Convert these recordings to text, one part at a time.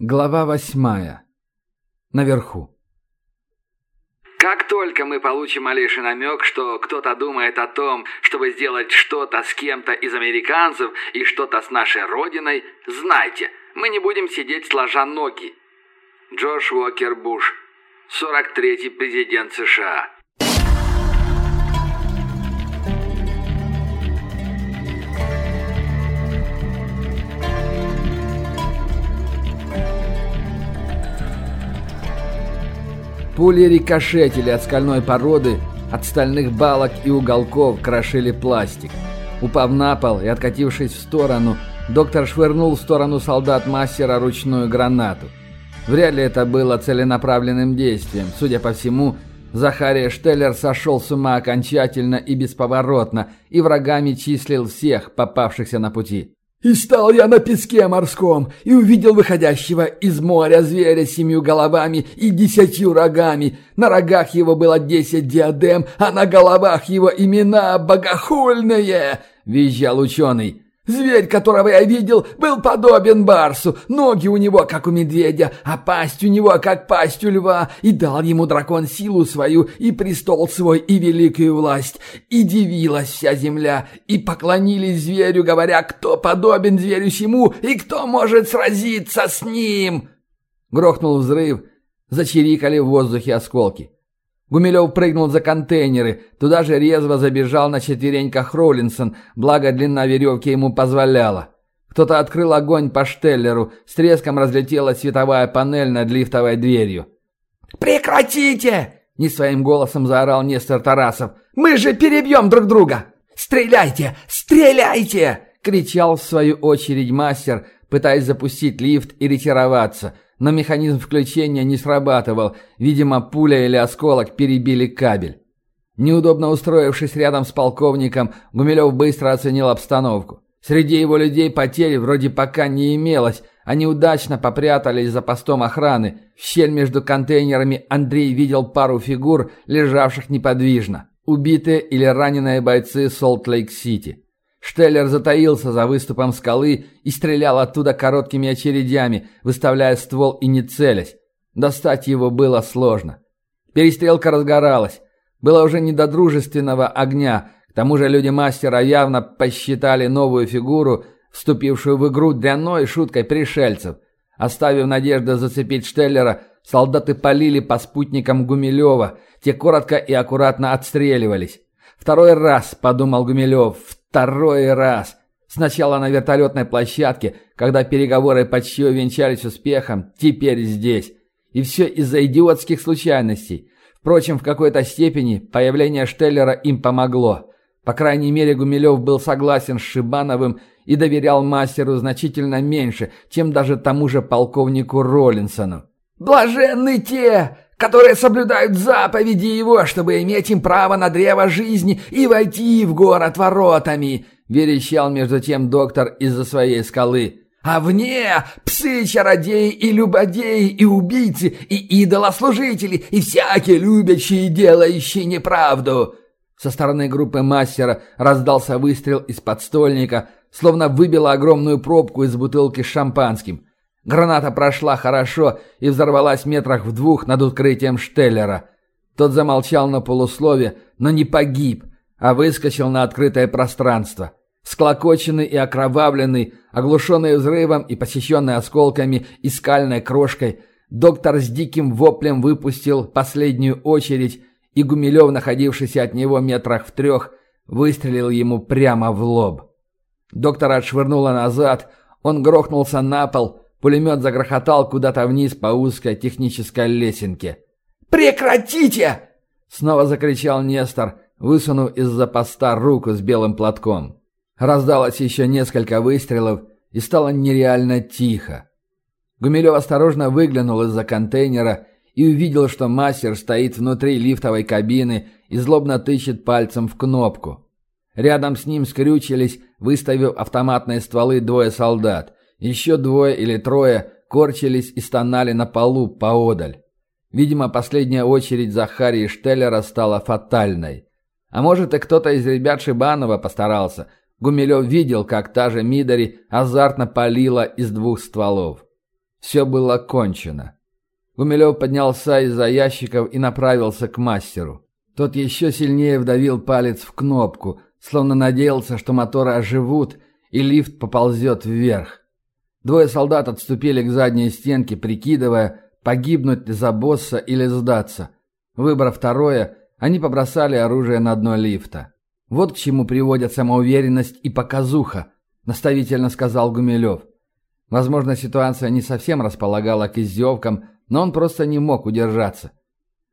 Глава восьмая. Наверху. Как только мы получим малейший намек, что кто-то думает о том, чтобы сделать что-то с кем-то из американцев и что-то с нашей родиной, знайте, мы не будем сидеть сложа ноги. Джош Уокер Буш, 43-й президент США. Пули рикошетили от скальной породы, от стальных балок и уголков крошили пластик. Упав на пол и откатившись в сторону, доктор швырнул в сторону солдат мастера ручную гранату. Вряд ли это было целенаправленным действием. Судя по всему, Захария Штеллер сошел с ума окончательно и бесповоротно, и врагами числил всех, попавшихся на пути. И стал я на песке морском, и увидел выходящего из моря зверя с семью головами и десятью рогами. На рогах его было десять диадем, а на головах его имена богохульные!» — визжал ученый. Зверь, которого я видел, был подобен барсу, ноги у него, как у медведя, а пасть у него, как пасть у льва, и дал ему дракон силу свою, и престол свой, и великую власть. И дивилась вся земля, и поклонились зверю, говоря, кто подобен зверю сему, и кто может сразиться с ним. Грохнул взрыв, зачирикали в воздухе осколки. Гумилев прыгнул за контейнеры. Туда же резво забежал на четвереньках Роллинсон, благо длина веревки ему позволяла. Кто-то открыл огонь по штеллеру, с треском разлетелась световая панель над лифтовой дверью. «Прекратите!» – не своим голосом заорал Нестор Тарасов. «Мы же перебьем друг друга! Стреляйте! Стреляйте!» – кричал в свою очередь мастер, пытаясь запустить лифт и ретироваться – но механизм включения не срабатывал. Видимо, пуля или осколок перебили кабель. Неудобно устроившись рядом с полковником, Гумилев быстро оценил обстановку. Среди его людей потерь вроде пока не имелось, они удачно попрятались за постом охраны. В щель между контейнерами Андрей видел пару фигур, лежавших неподвижно. Убитые или раненые бойцы Солт-Лейк-Сити. Штеллер затаился за выступом скалы и стрелял оттуда короткими очередями, выставляя ствол и не целясь. Достать его было сложно. Перестрелка разгоралась. Было уже не до дружественного огня. К тому же люди мастера явно посчитали новую фигуру, вступившую в игру дрянной шуткой пришельцев. Оставив надежду зацепить Штеллера, солдаты полили по спутникам Гумилева. Те коротко и аккуратно отстреливались. «Второй раз», — подумал Гумилев, Второй раз. Сначала на вертолетной площадке, когда переговоры почти увенчались успехом, теперь здесь. И все из-за идиотских случайностей. Впрочем, в какой-то степени появление Штеллера им помогло. По крайней мере, Гумилев был согласен с Шибановым и доверял мастеру значительно меньше, чем даже тому же полковнику Роллинсону. «Блаженны те, которые соблюдают заповеди его, чтобы иметь им право на древо жизни и войти в город воротами», — верещал между тем доктор из-за своей скалы. «А вне псы, чародеи и любодеи, и убийцы, и идолослужители, и всякие любящие делающие неправду». Со стороны группы мастера раздался выстрел из подстольника, словно выбило огромную пробку из бутылки с шампанским. Граната прошла хорошо и взорвалась метрах в двух над открытием Штеллера. Тот замолчал на полуслове, но не погиб, а выскочил на открытое пространство. Склокоченный и окровавленный, оглушенный взрывом и посещенный осколками и скальной крошкой, доктор с диким воплем выпустил последнюю очередь, и Гумилев, находившийся от него метрах в трех, выстрелил ему прямо в лоб. Доктора отшвырнуло назад, он грохнулся на пол, Пулемет загрохотал куда-то вниз по узкой технической лесенке. «Прекратите!» Снова закричал Нестор, высунув из-за поста руку с белым платком. Раздалось еще несколько выстрелов, и стало нереально тихо. Гумилев осторожно выглянул из-за контейнера и увидел, что мастер стоит внутри лифтовой кабины и злобно тычет пальцем в кнопку. Рядом с ним скрючились, выставив автоматные стволы двое солдат. Еще двое или трое корчились и стонали на полу поодаль. Видимо, последняя очередь Захарии Штеллера стала фатальной. А может и кто-то из ребят Шибанова постарался. Гумилев видел, как та же Мидари азартно палила из двух стволов. Все было кончено. Гумилев поднялся из-за ящиков и направился к мастеру. Тот еще сильнее вдавил палец в кнопку, словно надеялся, что моторы оживут, и лифт поползет вверх. Двое солдат отступили к задней стенке, прикидывая, погибнуть за босса или сдаться. Выбрав второе, они побросали оружие на дно лифта. «Вот к чему приводят самоуверенность и показуха», – наставительно сказал Гумилев. Возможно, ситуация не совсем располагала к издевкам, но он просто не мог удержаться.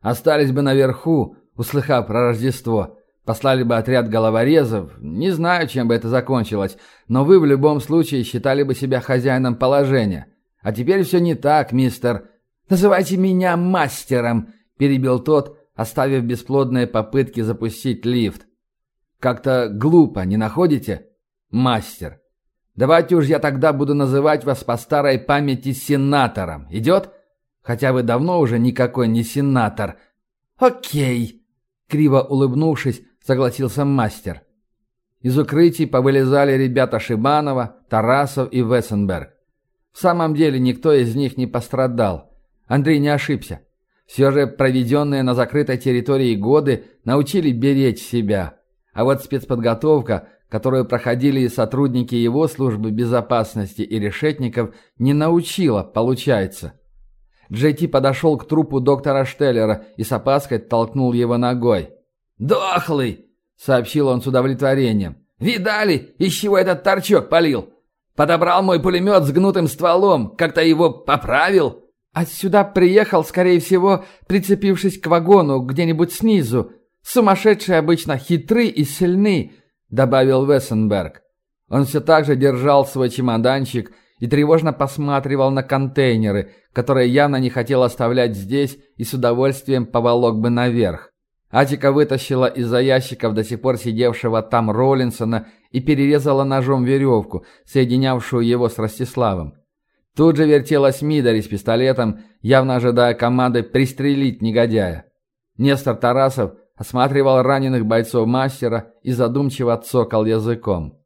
Остались бы наверху, услыхав про Рождество, послали бы отряд головорезов, не знаю, чем бы это закончилось, но вы в любом случае считали бы себя хозяином положения. А теперь все не так, мистер. Называйте меня мастером, перебил тот, оставив бесплодные попытки запустить лифт. Как-то глупо, не находите? Мастер. Давайте уж я тогда буду называть вас по старой памяти сенатором. Идет? Хотя вы давно уже никакой не сенатор. Окей. Криво улыбнувшись, согласился мастер. Из укрытий повылезали ребята Шибанова, Тарасов и Вессенберг. В самом деле никто из них не пострадал. Андрей не ошибся. Все же проведенные на закрытой территории годы научили беречь себя. А вот спецподготовка, которую проходили и сотрудники его службы безопасности и решетников, не научила, получается. Джей Ти подошел к трупу доктора Штеллера и с опаской толкнул его ногой. «Дохлый!» — сообщил он с удовлетворением. «Видали, из чего этот торчок полил? Подобрал мой пулемет с гнутым стволом, как-то его поправил». «А сюда приехал, скорее всего, прицепившись к вагону где-нибудь снизу. Сумасшедшие обычно хитры и сильны», — добавил Вессенберг. Он все так же держал свой чемоданчик и тревожно посматривал на контейнеры, которые явно не хотел оставлять здесь и с удовольствием поволок бы наверх. Атика вытащила из-за ящиков до сих пор сидевшего там Роллинсона и перерезала ножом веревку, соединявшую его с Ростиславом. Тут же вертелась Мидари с пистолетом, явно ожидая команды пристрелить негодяя. Нестор Тарасов осматривал раненых бойцов мастера и задумчиво цокал языком.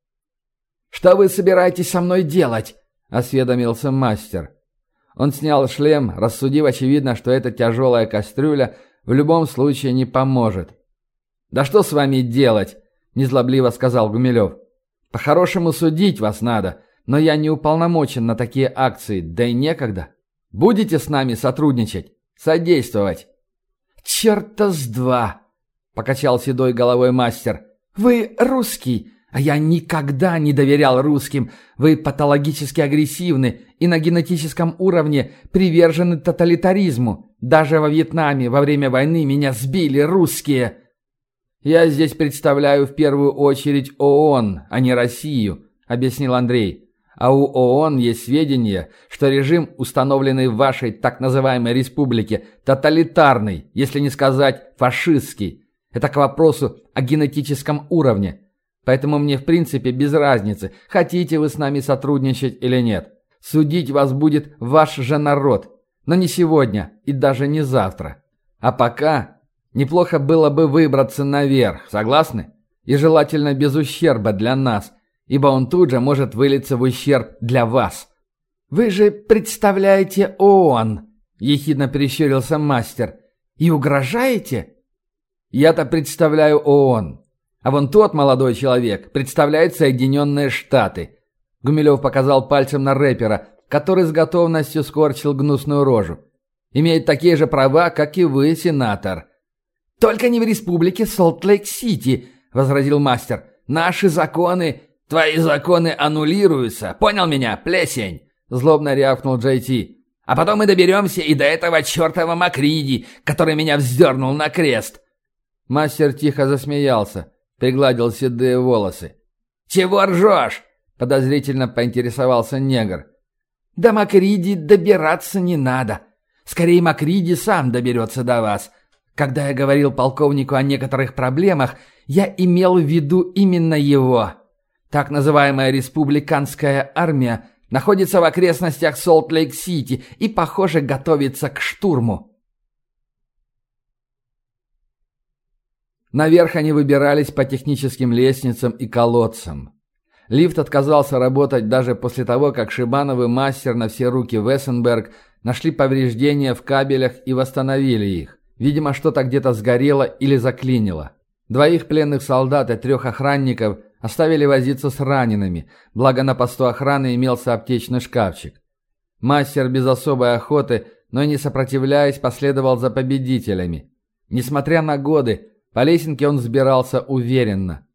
«Что вы собираетесь со мной делать?» – осведомился мастер. Он снял шлем, рассудив очевидно, что эта тяжелая кастрюля в любом случае не поможет. «Да что с вами делать?» – незлобливо сказал Гумилев. «По-хорошему судить вас надо, но я не уполномочен на такие акции, да и некогда. Будете с нами сотрудничать? Содействовать?» «Черта с два!» – покачал седой головой мастер. «Вы русский!» А я никогда не доверял русским. Вы патологически агрессивны и на генетическом уровне привержены тоталитаризму. Даже во Вьетнаме во время войны меня сбили русские. Я здесь представляю в первую очередь ООН, а не Россию, объяснил Андрей. А у ООН есть сведения, что режим, установленный в вашей так называемой республике, тоталитарный, если не сказать фашистский. Это к вопросу о генетическом уровне. Поэтому мне в принципе без разницы, хотите вы с нами сотрудничать или нет. Судить вас будет ваш же народ, но не сегодня и даже не завтра. А пока неплохо было бы выбраться наверх, согласны? И желательно без ущерба для нас, ибо он тут же может вылиться в ущерб для вас. Вы же представляете ООН, ехидно прищурился мастер. И угрожаете? Я-то представляю ООН, а вон тот молодой человек представляет Соединенные Штаты. Гумилев показал пальцем на рэпера, который с готовностью скорчил гнусную рожу. Имеет такие же права, как и вы, сенатор. «Только не в республике Солт-Лейк-Сити», — возразил мастер. «Наши законы...» «Твои законы аннулируются. Понял меня, плесень?» Злобно рявкнул Джей Ти. «А потом мы доберемся и до этого чертова Макриди, который меня вздернул на крест». Мастер тихо засмеялся пригладил седые волосы. «Чего ржешь?» — подозрительно поинтересовался негр. «До Макриди добираться не надо. Скорее, Макриди сам доберется до вас. Когда я говорил полковнику о некоторых проблемах, я имел в виду именно его. Так называемая республиканская армия находится в окрестностях Солт-Лейк-Сити и, похоже, готовится к штурму. Наверх они выбирались по техническим лестницам и колодцам. Лифт отказался работать даже после того, как Шибанов и мастер на все руки Вессенберг нашли повреждения в кабелях и восстановили их. Видимо, что-то где-то сгорело или заклинило. Двоих пленных солдат и трех охранников оставили возиться с ранеными, благо на посту охраны имелся аптечный шкафчик. Мастер без особой охоты, но и не сопротивляясь, последовал за победителями. Несмотря на годы, по лесенке он взбирался уверенно.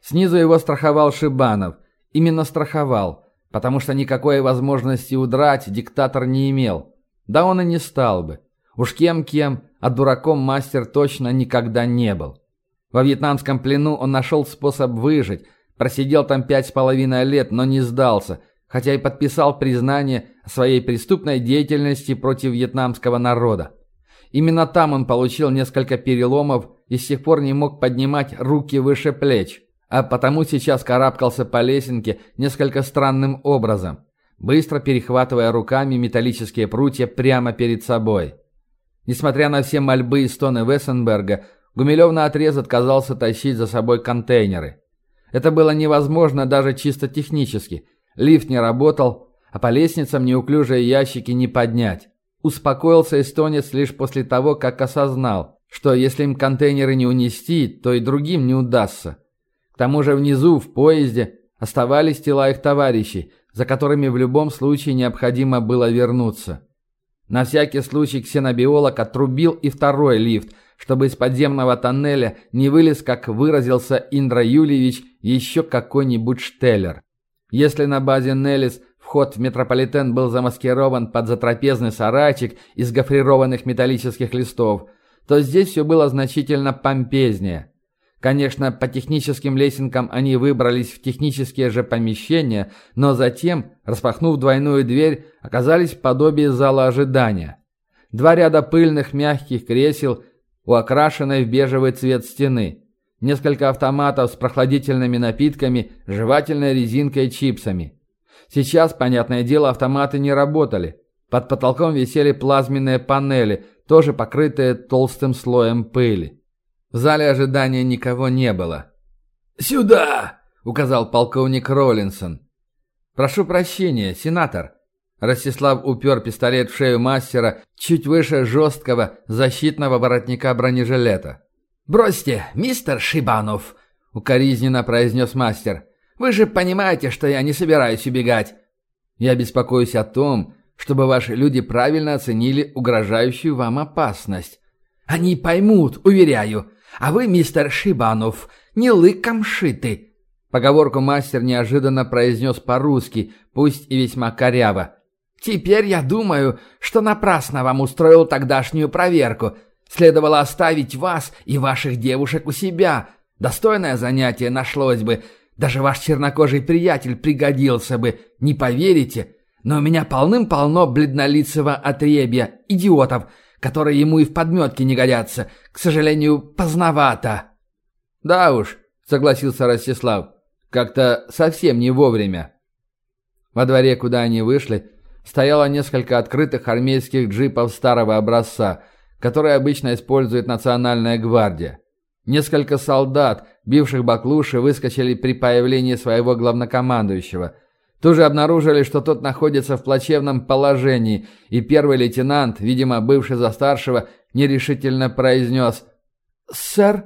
Снизу его страховал Шибанов. Именно страховал, потому что никакой возможности удрать диктатор не имел. Да он и не стал бы. Уж кем-кем, а дураком мастер точно никогда не был. Во вьетнамском плену он нашел способ выжить, просидел там пять с половиной лет, но не сдался, хотя и подписал признание своей преступной деятельности против вьетнамского народа. Именно там он получил несколько переломов и с тех пор не мог поднимать руки выше плеч, а потому сейчас карабкался по лесенке несколько странным образом, быстро перехватывая руками металлические прутья прямо перед собой. Несмотря на все мольбы и стоны Вессенберга, Гумилев наотрез отказался тащить за собой контейнеры. Это было невозможно даже чисто технически. Лифт не работал, а по лестницам неуклюжие ящики не поднять. Успокоился эстонец лишь после того, как осознал, что если им контейнеры не унести, то и другим не удастся. К тому же внизу, в поезде, оставались тела их товарищей, за которыми в любом случае необходимо было вернуться. На всякий случай ксенобиолог отрубил и второй лифт, чтобы из подземного тоннеля не вылез, как выразился Индра Юльевич, еще какой-нибудь штеллер. Если на базе Неллис вход в метрополитен был замаскирован под затрапезный сарайчик из гофрированных металлических листов, то здесь все было значительно помпезнее. Конечно, по техническим лесенкам они выбрались в технические же помещения, но затем, распахнув двойную дверь, оказались в подобии зала ожидания. Два ряда пыльных мягких кресел – у окрашенной в бежевый цвет стены, несколько автоматов с прохладительными напитками, жевательной резинкой и чипсами. Сейчас, понятное дело, автоматы не работали. Под потолком висели плазменные панели, тоже покрытые толстым слоем пыли. В зале ожидания никого не было. «Сюда!» — указал полковник Роллинсон. «Прошу прощения, сенатор», Ростислав упер пистолет в шею мастера чуть выше жесткого защитного воротника бронежилета. «Бросьте, мистер Шибанов!» — укоризненно произнес мастер. «Вы же понимаете, что я не собираюсь убегать!» «Я беспокоюсь о том, чтобы ваши люди правильно оценили угрожающую вам опасность». «Они поймут, уверяю. А вы, мистер Шибанов, не лыком шиты!» Поговорку мастер неожиданно произнес по-русски, пусть и весьма коряво. Теперь я думаю, что напрасно вам устроил тогдашнюю проверку. Следовало оставить вас и ваших девушек у себя. Достойное занятие нашлось бы. Даже ваш чернокожий приятель пригодился бы, не поверите. Но у меня полным-полно бледнолицего отребья, идиотов, которые ему и в подметке не годятся. К сожалению, поздновато». «Да уж», — согласился Ростислав, — «как-то совсем не вовремя». Во дворе, куда они вышли, стояло несколько открытых армейских джипов старого образца, которые обычно использует Национальная гвардия. Несколько солдат, бивших баклуши, выскочили при появлении своего главнокомандующего. Тут же обнаружили, что тот находится в плачевном положении, и первый лейтенант, видимо, бывший за старшего, нерешительно произнес «Сэр,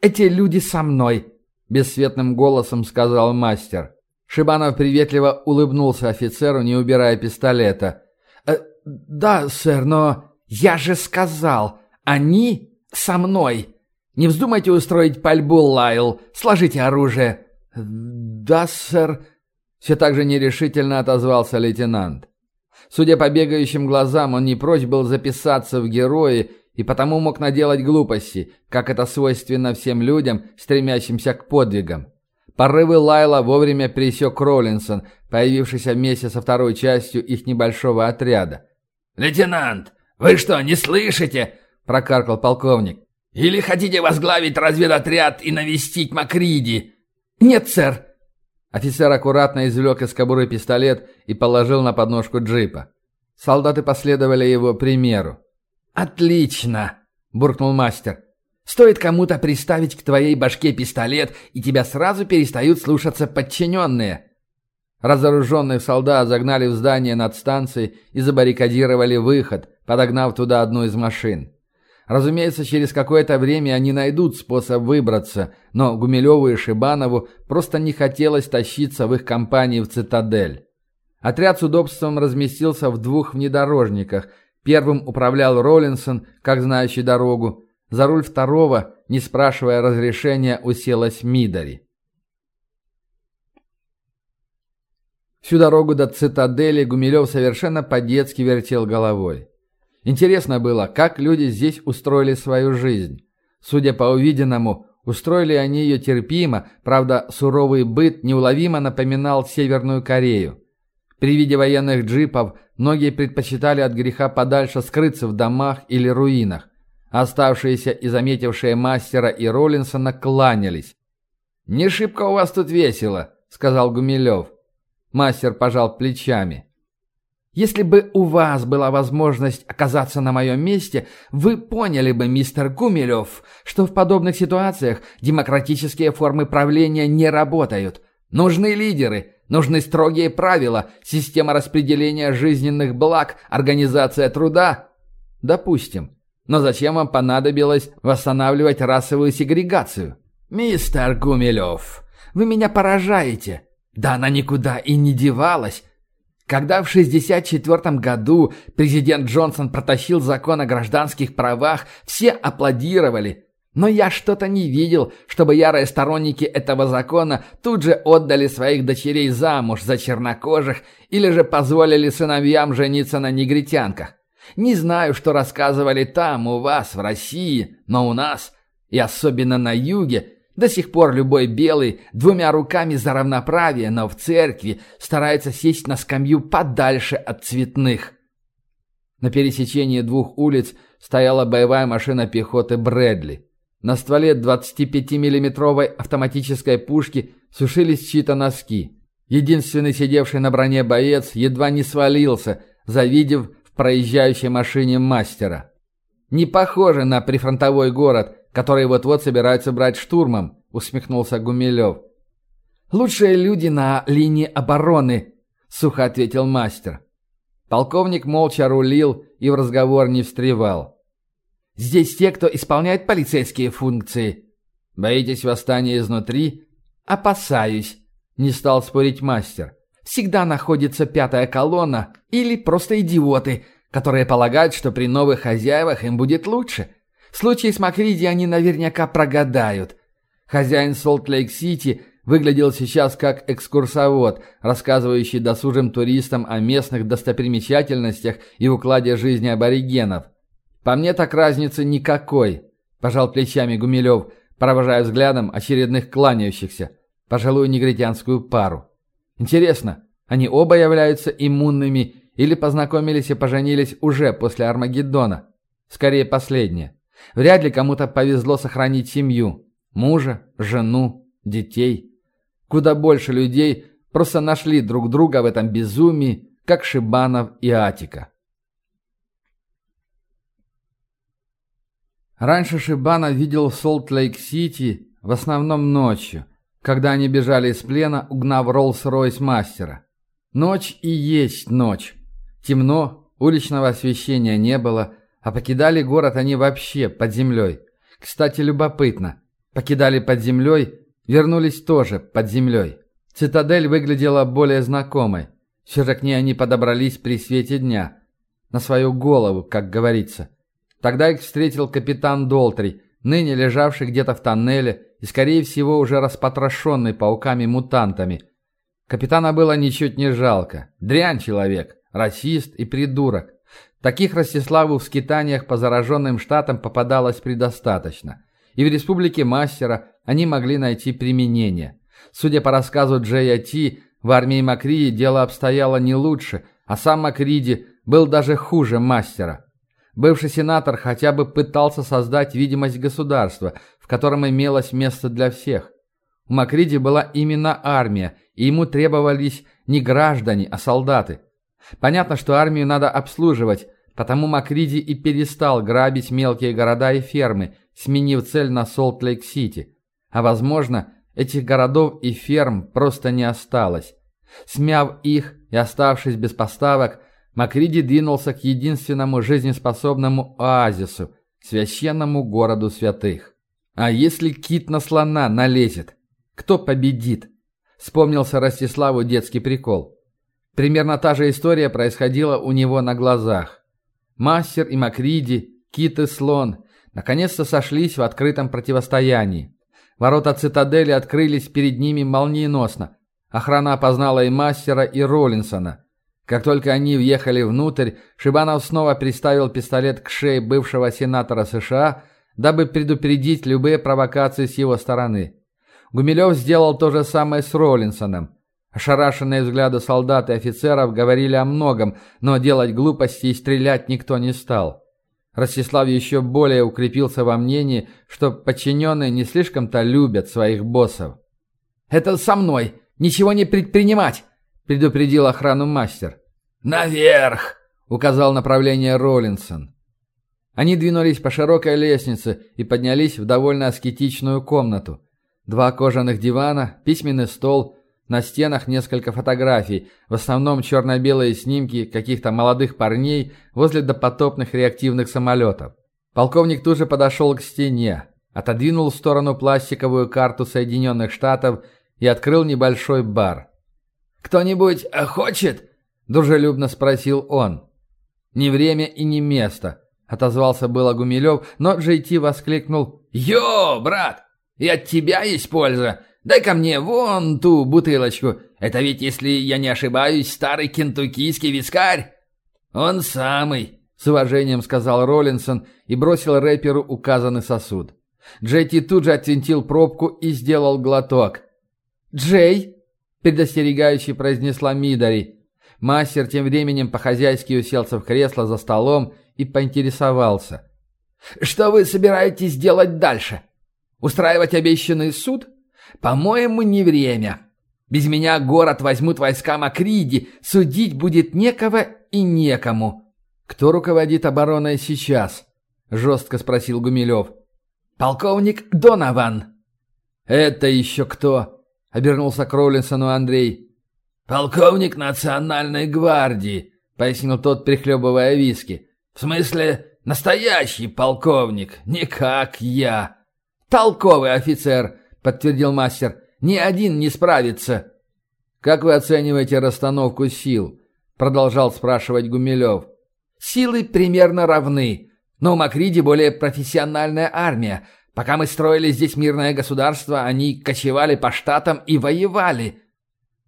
эти люди со мной», — бесцветным голосом сказал мастер. Шибанов приветливо улыбнулся офицеру, не убирая пистолета. «Э, «Да, сэр, но я же сказал, они со мной. Не вздумайте устроить пальбу, Лайл. Сложите оружие». «Да, сэр», — все так же нерешительно отозвался лейтенант. Судя по бегающим глазам, он не прочь был записаться в герои и потому мог наделать глупости, как это свойственно всем людям, стремящимся к подвигам. Порывы Лайла вовремя пересек Роллинсон, появившийся вместе со второй частью их небольшого отряда. «Лейтенант, вы что, не слышите?» – прокаркал полковник. «Или хотите возглавить разведотряд и навестить Макриди?» «Нет, сэр!» Офицер аккуратно извлек из кобуры пистолет и положил на подножку джипа. Солдаты последовали его примеру. «Отлично!» – буркнул мастер. Стоит кому-то приставить к твоей башке пистолет, и тебя сразу перестают слушаться подчиненные. Разоруженных солдат загнали в здание над станцией и забаррикадировали выход, подогнав туда одну из машин. Разумеется, через какое-то время они найдут способ выбраться, но Гумилеву и Шибанову просто не хотелось тащиться в их компании в «Цитадель». Отряд с удобством разместился в двух внедорожниках. Первым управлял Роллинсон, как знающий дорогу. За руль второго, не спрашивая разрешения, уселась Мидари. Всю дорогу до цитадели Гумилев совершенно по-детски вертел головой. Интересно было, как люди здесь устроили свою жизнь. Судя по увиденному, устроили они ее терпимо, правда, суровый быт неуловимо напоминал Северную Корею. При виде военных джипов многие предпочитали от греха подальше скрыться в домах или руинах. Оставшиеся и заметившие мастера и Роллинсона кланялись. «Не шибко у вас тут весело», — сказал Гумилев. Мастер пожал плечами. «Если бы у вас была возможность оказаться на моем месте, вы поняли бы, мистер Гумилев, что в подобных ситуациях демократические формы правления не работают. Нужны лидеры, нужны строгие правила, система распределения жизненных благ, организация труда. Допустим. Но зачем вам понадобилось восстанавливать расовую сегрегацию? Мистер Гумилев, вы меня поражаете. Да она никуда и не девалась. Когда в 1964 году президент Джонсон протащил закон о гражданских правах, все аплодировали. Но я что-то не видел, чтобы ярые сторонники этого закона тут же отдали своих дочерей замуж за чернокожих или же позволили сыновьям жениться на негритянках. Не знаю, что рассказывали там, у вас, в России, но у нас, и особенно на юге, до сих пор любой белый двумя руками за равноправие, но в церкви старается сесть на скамью подальше от цветных. На пересечении двух улиц стояла боевая машина пехоты Брэдли. На стволе 25-миллиметровой автоматической пушки сушились чьи-то носки. Единственный сидевший на броне боец едва не свалился, завидев в проезжающей машине мастера. Не похоже на прифронтовой город – который вот-вот собираются брать штурмом», — усмехнулся Гумилев. «Лучшие люди на линии обороны», — сухо ответил мастер. Полковник молча рулил и в разговор не встревал. «Здесь те, кто исполняет полицейские функции». «Боитесь восстания изнутри?» «Опасаюсь», — не стал спорить мастер. «Всегда находится пятая колонна или просто идиоты, которые полагают, что при новых хозяевах им будет лучше». В случае с Макриди они наверняка прогадают. Хозяин Солт-Лейк-Сити выглядел сейчас как экскурсовод, рассказывающий досужим туристам о местных достопримечательностях и укладе жизни аборигенов. «По мне так разницы никакой», – пожал плечами Гумилев, провожая взглядом очередных кланяющихся, пожилую негритянскую пару. «Интересно, они оба являются иммунными или познакомились и поженились уже после Армагеддона? Скорее, последнее». Вряд ли кому-то повезло сохранить семью. Мужа, жену, детей. Куда больше людей просто нашли друг друга в этом безумии, как Шибанов и Атика. Раньше Шибанов видел Солт-Лейк-Сити в основном ночью, когда они бежали из плена, угнав Роллс-Ройс мастера. Ночь и есть ночь. Темно, уличного освещения не было, а покидали город они вообще под землей. Кстати, любопытно. Покидали под землей, вернулись тоже под землей. Цитадель выглядела более знакомой. Все же к ней они подобрались при свете дня. На свою голову, как говорится. Тогда их встретил капитан Долтри, ныне лежавший где-то в тоннеле и, скорее всего, уже распотрошенный пауками-мутантами. Капитана было ничуть не жалко. Дрянь человек, расист и придурок. Таких Ростиславу в скитаниях по зараженным штатам попадалось предостаточно. И в республике Мастера они могли найти применение. Судя по рассказу Джея Ти, в армии Макриди дело обстояло не лучше, а сам Макриди был даже хуже Мастера. Бывший сенатор хотя бы пытался создать видимость государства, в котором имелось место для всех. У Макриди была именно армия, и ему требовались не граждане, а солдаты – Понятно, что армию надо обслуживать, потому Макриди и перестал грабить мелкие города и фермы, сменив цель на Солт-Лейк-Сити. А возможно, этих городов и ферм просто не осталось. Смяв их и оставшись без поставок, Макриди двинулся к единственному жизнеспособному оазису, священному городу святых. А если кит на слона налезет? Кто победит? Вспомнился Ростиславу детский прикол. Примерно та же история происходила у него на глазах. Мастер и Макриди, кит и слон наконец-то сошлись в открытом противостоянии. Ворота цитадели открылись перед ними молниеносно. Охрана опознала и мастера, и Роллинсона. Как только они въехали внутрь, Шибанов снова приставил пистолет к шее бывшего сенатора США, дабы предупредить любые провокации с его стороны. Гумилев сделал то же самое с Роллинсоном. Ошарашенные взгляды солдат и офицеров говорили о многом, но делать глупости и стрелять никто не стал. Ростислав еще более укрепился во мнении, что подчиненные не слишком-то любят своих боссов. «Это со мной! Ничего не предпринимать!» – предупредил охрану мастер. «Наверх!» – указал направление Роллинсон. Они двинулись по широкой лестнице и поднялись в довольно аскетичную комнату. Два кожаных дивана, письменный стол, на стенах несколько фотографий, в основном черно-белые снимки каких-то молодых парней возле допотопных реактивных самолетов. Полковник тут же подошел к стене, отодвинул в сторону пластиковую карту Соединенных Штатов и открыл небольшой бар. «Кто-нибудь хочет?» – дружелюбно спросил он. «Не время и не место», – отозвался было Гумилев, но Джейти воскликнул «Йо, брат, и от тебя есть польза. Дай-ка мне вон ту бутылочку. Это ведь, если я не ошибаюсь, старый кентуккийский вискарь?» «Он самый», – с уважением сказал Роллинсон и бросил рэперу указанный сосуд. Джейти тут же отвинтил пробку и сделал глоток. «Джей!» – предостерегающе произнесла Мидари. Мастер тем временем по-хозяйски уселся в кресло за столом и поинтересовался. «Что вы собираетесь делать дальше? Устраивать обещанный суд? По-моему, не время. Без меня город возьмут войска Макриди, судить будет некого и некому». «Кто руководит обороной сейчас?» – жестко спросил Гумилев. «Полковник Донован». «Это еще кто?» – обернулся к Роллинсону Андрей. «Полковник национальной гвардии», — пояснил тот, прихлебывая виски. «В смысле, настоящий полковник, не как я». «Толковый офицер», — подтвердил мастер. «Ни один не справится». «Как вы оцениваете расстановку сил?» — продолжал спрашивать Гумилев. «Силы примерно равны, но у Макриди более профессиональная армия. Пока мы строили здесь мирное государство, они кочевали по штатам и воевали.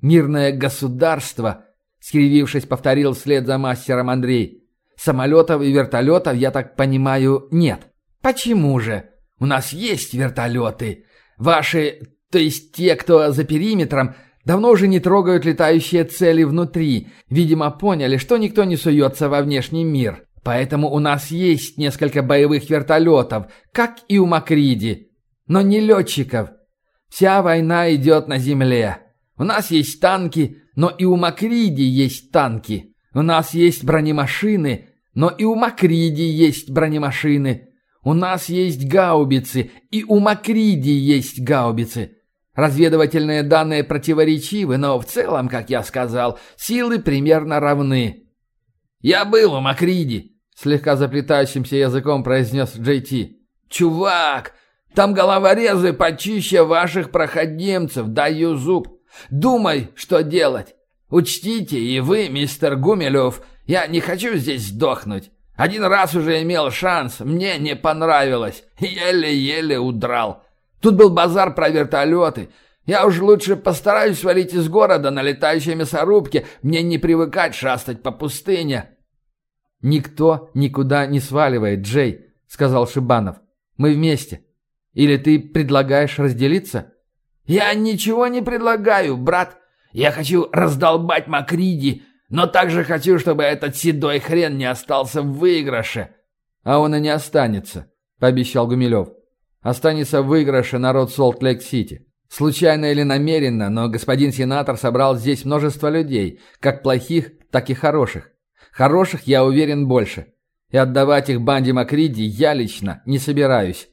«Мирное государство», — скривившись, повторил вслед за мастером Андрей. «Самолетов и вертолетов, я так понимаю, нет». «Почему же? У нас есть вертолеты. Ваши, то есть те, кто за периметром, давно уже не трогают летающие цели внутри. Видимо, поняли, что никто не суется во внешний мир. Поэтому у нас есть несколько боевых вертолетов, как и у Макриди. Но не летчиков. Вся война идет на земле. У нас есть танки, но и у Макриди есть танки. У нас есть бронемашины, но и у Макриди есть бронемашины. У нас есть гаубицы, и у Макриди есть гаубицы. Разведывательные данные противоречивы, но в целом, как я сказал, силы примерно равны. «Я был у Макриди», — слегка заплетающимся языком произнес Джей Ти. «Чувак, там головорезы почище ваших проходимцев, даю зуб. Думай, что делать. Учтите, и вы, мистер Гумилев, я не хочу здесь сдохнуть. Один раз уже имел шанс, мне не понравилось. Еле-еле удрал. Тут был базар про вертолеты. Я уж лучше постараюсь свалить из города на летающей мясорубке. Мне не привыкать шастать по пустыне. «Никто никуда не сваливает, Джей», — сказал Шибанов. «Мы вместе. Или ты предлагаешь разделиться?» «Я ничего не предлагаю, брат. Я хочу раздолбать Макриди, но также хочу, чтобы этот седой хрен не остался в выигрыше». «А он и не останется», — пообещал Гумилев. «Останется в выигрыше народ Солт-Лейк-Сити. Случайно или намеренно, но господин сенатор собрал здесь множество людей, как плохих, так и хороших. Хороших, я уверен, больше. И отдавать их банде Макриди я лично не собираюсь.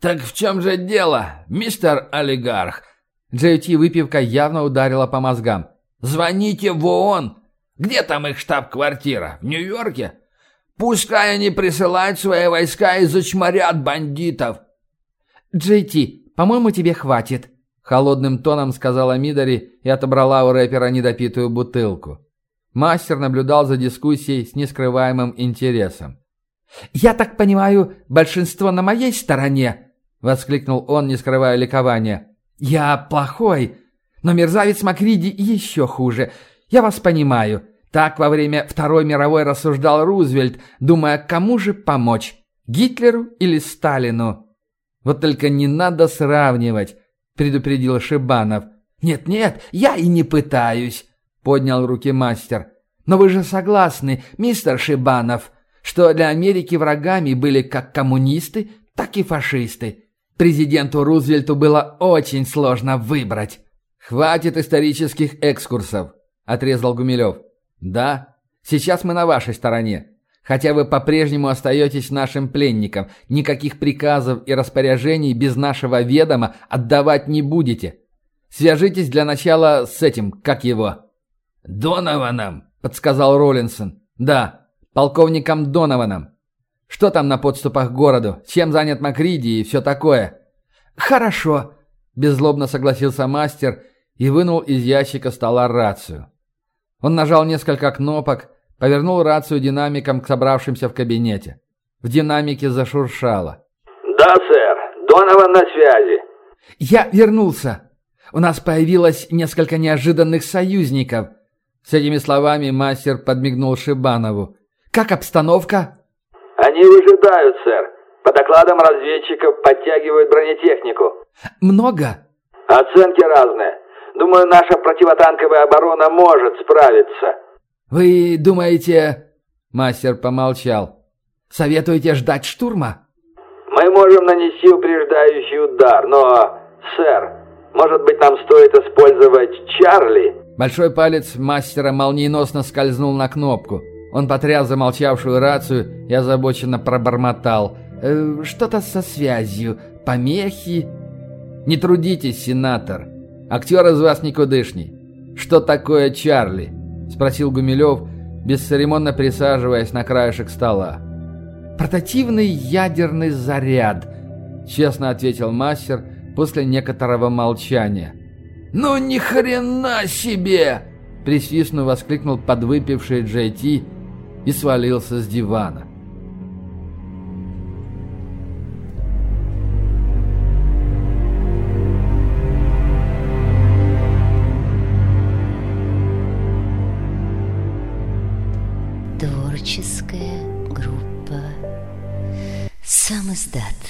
«Так в чем же дело, мистер олигарх?» Джейти выпивка явно ударила по мозгам. «Звоните в ООН! Где там их штаб-квартира? В Нью-Йорке? Пускай они присылают свои войска и зачморят бандитов!» «Джейти, по-моему, тебе хватит», — холодным тоном сказала Мидори и отобрала у рэпера недопитую бутылку. Мастер наблюдал за дискуссией с нескрываемым интересом. «Я так понимаю, большинство на моей стороне?» — воскликнул он, не скрывая ликования. «Я плохой, но мерзавец Макриди еще хуже. Я вас понимаю. Так во время Второй мировой рассуждал Рузвельт, думая, кому же помочь, Гитлеру или Сталину?» «Вот только не надо сравнивать», — предупредил Шибанов. «Нет-нет, я и не пытаюсь», — поднял руки мастер. «Но вы же согласны, мистер Шибанов, что для Америки врагами были как коммунисты, так и фашисты. Президенту Рузвельту было очень сложно выбрать». «Хватит исторических экскурсов», — отрезал Гумилев. «Да, сейчас мы на вашей стороне. Хотя вы по-прежнему остаетесь нашим пленником. Никаких приказов и распоряжений без нашего ведома отдавать не будете. Свяжитесь для начала с этим, как его?» «Донованом», — подсказал Роллинсон. «Да, полковником Донованом. Что там на подступах к городу? Чем занят Макриди и все такое?» «Хорошо», — беззлобно согласился мастер и вынул из ящика стола рацию. Он нажал несколько кнопок, Повернул рацию динамиком к собравшимся в кабинете. В динамике зашуршало. «Да, сэр. Донован на связи». «Я вернулся. У нас появилось несколько неожиданных союзников». С этими словами мастер подмигнул Шибанову. «Как обстановка?» «Они выжидают, сэр. По докладам разведчиков подтягивают бронетехнику». «Много?» «Оценки разные. Думаю, наша противотанковая оборона может справиться». «Вы думаете...» Мастер помолчал. «Советуете ждать штурма?» «Мы можем нанести упреждающий удар, но, сэр, может быть, нам стоит использовать Чарли?» Большой палец мастера молниеносно скользнул на кнопку. Он потряс замолчавшую рацию и озабоченно пробормотал. «Э, «Что-то со связью. Помехи?» «Не трудитесь, сенатор. Актер из вас никудышний. Что такое Чарли?» спросил Гумилев, бесцеремонно присаживаясь на краешек стола. «Портативный ядерный заряд», — честно ответил мастер после некоторого молчания. «Ну ни хрена себе!» — присвистнув воскликнул подвыпивший Джей Ти и свалился с дивана. Творческая группа «Сам издат».